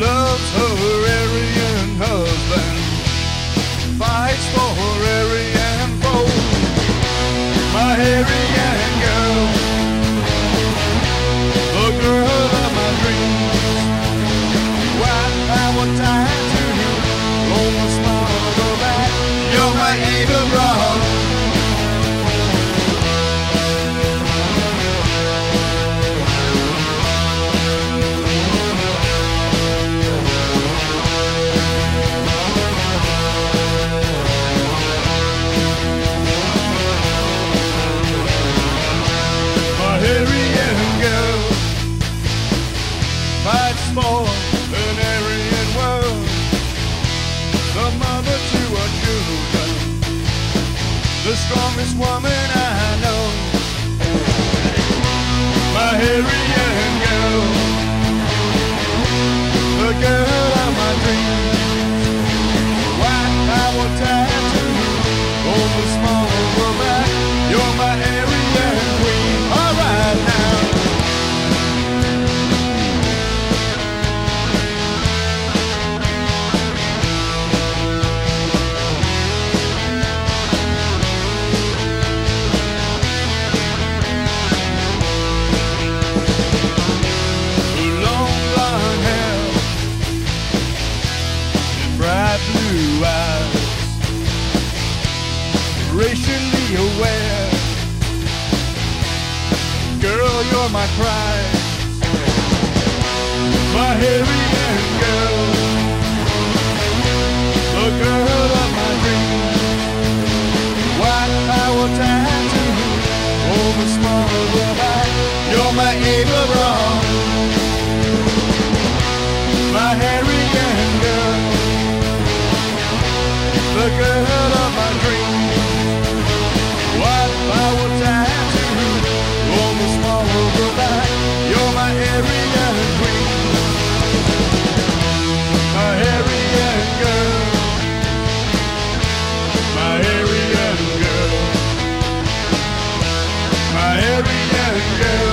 loves her Aryan husband, fights for Aryan foe. My Aryan girl, the girl of my dreams. Why I was tied to you on the small of back. You're my Eva Braun. Fights for an Aryan world. The mother to her children, the strongest woman I know. My Aryan racially aware. Girl, you're my pride, my girl. Yeah.